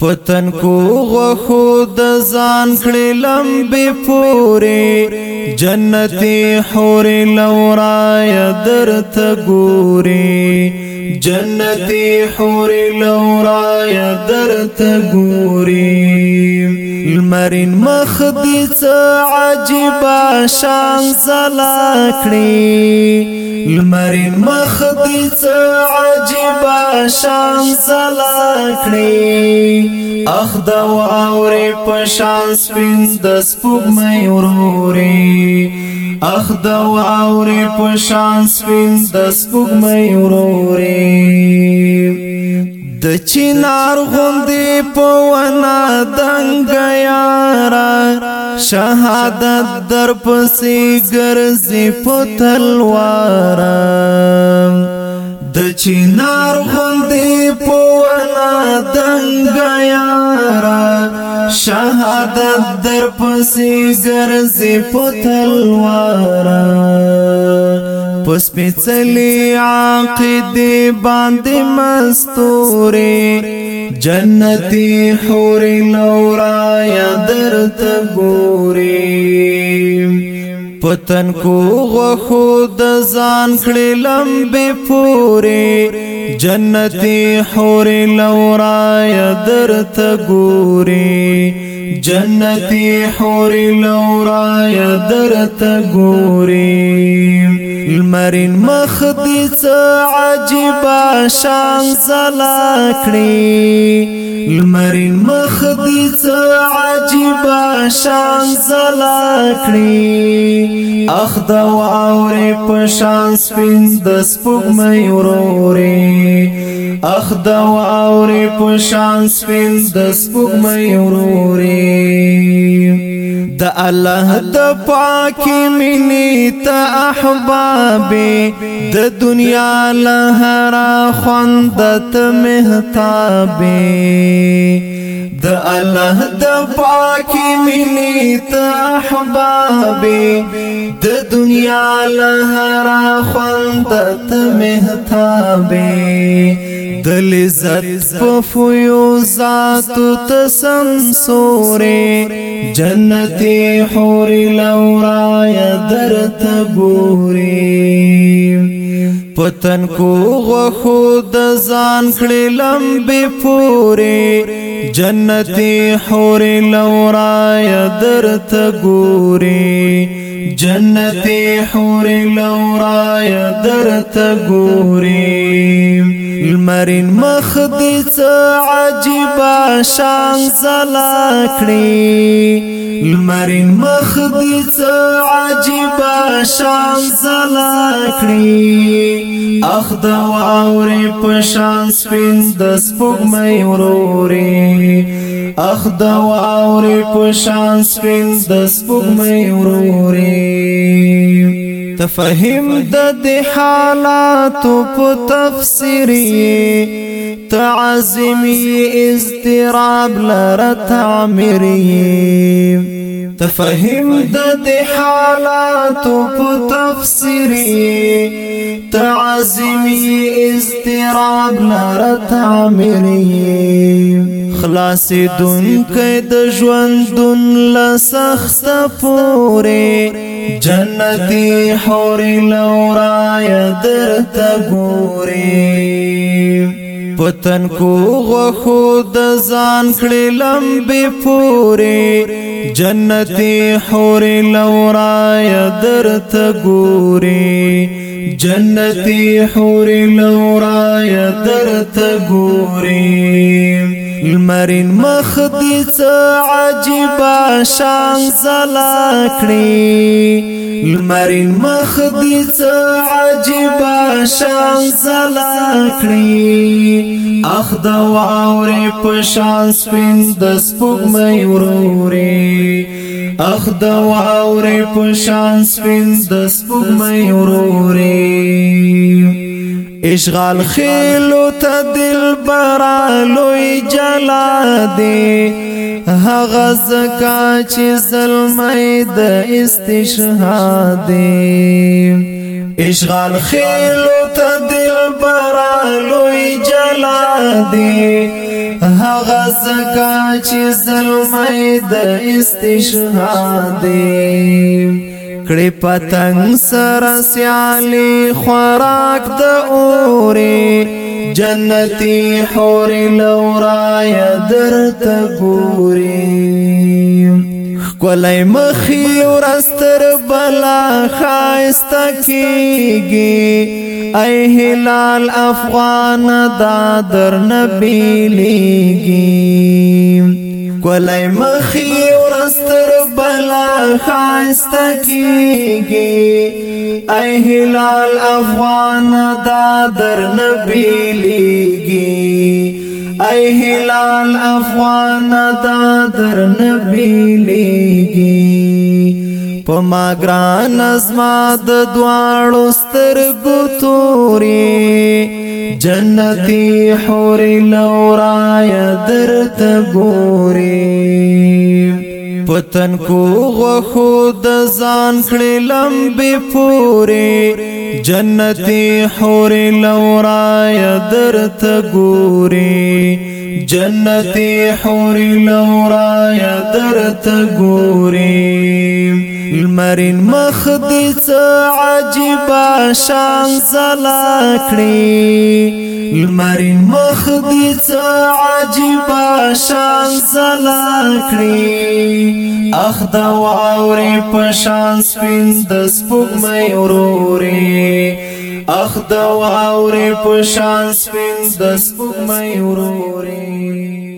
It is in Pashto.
پتن کو غخو د ځان کړي لمبې پورې جنتي حورې لورای درته ګوري جنتي حورې لورای درته ګوري لمرین مخ دی څه عجیب شان زلا کړی لمرین مخ دی څه عجیب شان زلا کړی اخد او اورې په شان سپین د سپوږمۍ وروري اخد او اورې په شان سپین د سپوږمۍ وروري د چینار غوندې په ونا دنګ یارا شهادت در پسې ګرځي په تلوار د چینار غوندې په ونا دنګ یارا شهادت در پسې ګرځي په تلوار پس پیچلی عاقد باندې مستوري جنتی حور لورا یا درت ګوري پتن کو غخو د ځان کړي لمبې پوري جنتی حور لورا یا درت ګوري جنتی حور لورا یا درت ګوري لمرین مخ دی څه عجیب شان زلا کړی لمرین مخ دی څه عجیب شان زلا کړی اخد واورې په شان سپین د سپوږمۍ وروري اخد واورې په شان سپین د سپوږمۍ وروري د الله د پاک منی ته احباب د دنیا لهرا خوندت مهتاب د الله د پاک منی ته احباب د دنیا لهرا خوندت مهتاب دل عزت په فیوزات تسم سورې جنتي حور لورا یا درت ګوري پتن کو غو د ځان کړي لمبي پوري جنتي حور لورا یا درت ګوري جنتی حور لورای درت ګوري المرین مخ دې څه عجیب شان زلا کړی المرین مخ دې څه عجیب شان زلا کړی اخد واورې په شان سپین د سپوږمۍ وروري اخد واورې په شان سپین د سپوږمۍ وروري الرحيم تفهم د د حالات په تفسیر تعزمي استراب لره تعمير تفهم د د حالات په تفسیر تعزمي استراب لره تعمير خلاص دن کې د ژوند دن لسخت پوره جنتي خوري لورا درت ګوري پتن کو غخو د ځان کړي لمبي پوري جنتي حوري لورا درت ګوري جنتي حوري لورا درت ګوري المرین مخ دې څه عجیب شان زلا کړی المرین مخ دې څه عجیب شان زلا کړی اخد واورې په شان سپین د سپوږمۍ وروري اخد واورې په شان سپین د سپوږمۍ وروري اشغال خیلو تا دل برالوی جلا دی هغز کا چی ظلمی د استشهادی اشغال خیلو تا دل برالوی جلا دی هغز کا چی ظلمی د استشهادی کړي پتنګ سره سیالي خوراک د اوري جنتی حور لورا یا درت ګوري کولای مخی ورستر بلا خاسته کیږي ای هلال افغان دا در نبی لیږي کولای مخی ستر بلا خاسته کیږي اے هلال افغان دا در نبی لیږي اے هلال افغان دا در نبی لیږي پما ګران ازما د دواړو سترګو توري جنتی حور لورای درت ګوري پتن کو غخو د ځان کړي لمبي پوري جنتي حور لورا درته ګوري جنتی حوری لورا یا درت ګوري المرین مخ دې څه عجیب شان زلا کړی المرین مخ دې څه عجیب شان زلا کړی اخدا واوري په شان سپین د سپوږمۍ اوروري اخ د واورې په شان سپین د سپوږمۍ وروري